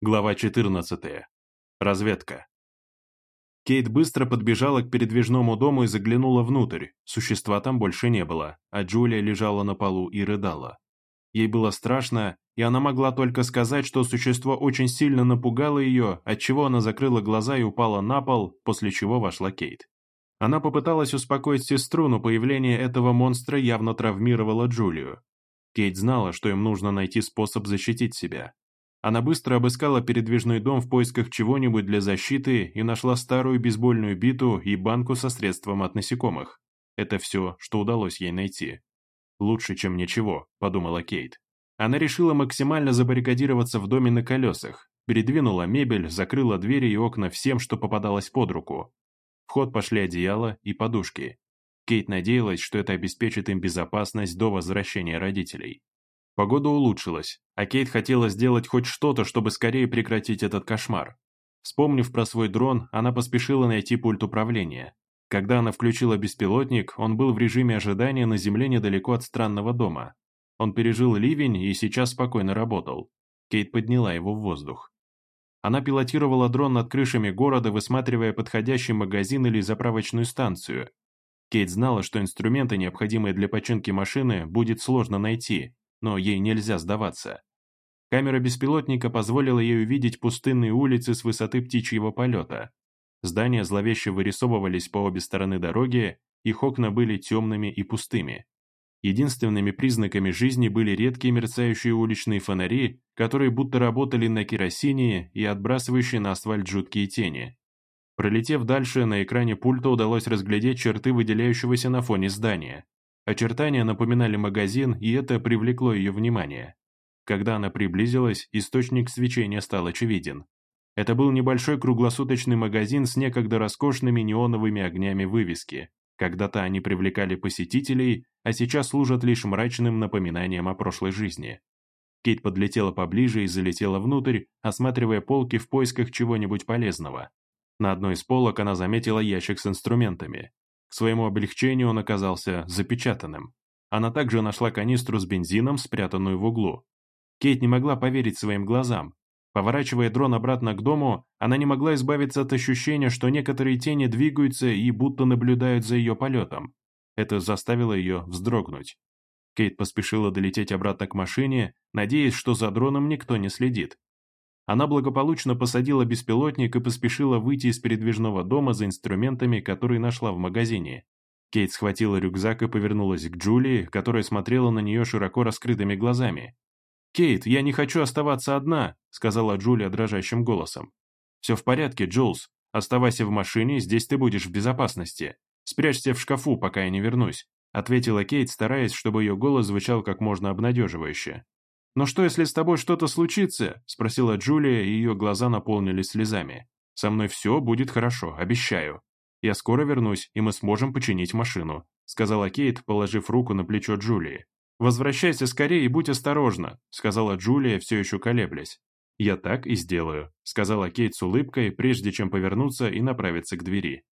Глава 14. Разведка. Кейт быстро подбежала к передвижному дому и заглянула внутрь. Существа там больше не было, а Джулия лежала на полу и рыдала. Ей было страшно, и она могла только сказать, что существо очень сильно напугало ее, отчего она закрыла глаза и упала на пол, после чего вошла Кейт. Она попыталась успокоить сестру, но появление этого монстра явно травмировало Джулию. Кейт знала, что им нужно найти способ защитить себя. Она быстро обыскала передвижной дом в поисках чего-нибудь для защиты и нашла старую бейсбольную биту и банку со средством от насекомых. Это все, что удалось ей найти. «Лучше, чем ничего», – подумала Кейт. Она решила максимально забаррикадироваться в доме на колесах, передвинула мебель, закрыла двери и окна всем, что попадалось под руку. В ход пошли одеяла и подушки. Кейт надеялась, что это обеспечит им безопасность до возвращения родителей. Погода улучшилась, а Кейт хотела сделать хоть что-то, чтобы скорее прекратить этот кошмар. Вспомнив про свой дрон, она поспешила найти пульт управления. Когда она включила беспилотник, он был в режиме ожидания на земле недалеко от странного дома. Он пережил ливень и сейчас спокойно работал. Кейт подняла его в воздух. Она пилотировала дрон над крышами города, высматривая подходящий магазин или заправочную станцию. Кейт знала, что инструменты, необходимые для починки машины, будет сложно найти, но ей нельзя сдаваться. Камера беспилотника позволила ей увидеть пустынные улицы с высоты птичьего полета. Здания зловеще вырисовывались по обе стороны дороги, их окна были темными и пустыми. Единственными признаками жизни были редкие мерцающие уличные фонари, которые будто работали на керосине и отбрасывающие на асфальт жуткие тени. Пролетев дальше, на экране пульта удалось разглядеть черты выделяющегося на фоне здания. Очертания напоминали магазин, и это привлекло ее внимание. Когда она приблизилась, источник свечения стал очевиден. Это был небольшой круглосуточный магазин с некогда роскошными неоновыми огнями вывески. Когда-то они привлекали посетителей, а сейчас служат лишь мрачным напоминанием о прошлой жизни. Кейт подлетела поближе и залетела внутрь, осматривая полки в поисках чего-нибудь полезного. На одной из полок она заметила ящик с инструментами. К своему облегчению он оказался запечатанным. Она также нашла канистру с бензином, спрятанную в углу. Кейт не могла поверить своим глазам. Поворачивая дрон обратно к дому, она не могла избавиться от ощущения, что некоторые тени двигаются и будто наблюдают за ее полетом. Это заставило ее вздрогнуть. Кейт поспешила долететь обратно к машине, надеясь, что за дроном никто не следит. Она благополучно посадила беспилотник и поспешила выйти из передвижного дома за инструментами, которые нашла в магазине. Кейт схватила рюкзак и повернулась к Джулии, которая смотрела на нее широко раскрытыми глазами. «Кейт, я не хочу оставаться одна», — сказала Джулия дрожащим голосом. «Все в порядке, Джулс. Оставайся в машине, здесь ты будешь в безопасности. Спрячься в шкафу, пока я не вернусь», — ответила Кейт, стараясь, чтобы ее голос звучал как можно обнадеживающе. «Но что, если с тобой что-то случится?» – спросила Джулия, и ее глаза наполнились слезами. «Со мной все будет хорошо, обещаю. Я скоро вернусь, и мы сможем починить машину», – сказала Кейт, положив руку на плечо Джулии. «Возвращайся скорее и будь осторожна», – сказала Джулия, все еще колеблясь. «Я так и сделаю», – сказала Кейт с улыбкой, прежде чем повернуться и направиться к двери.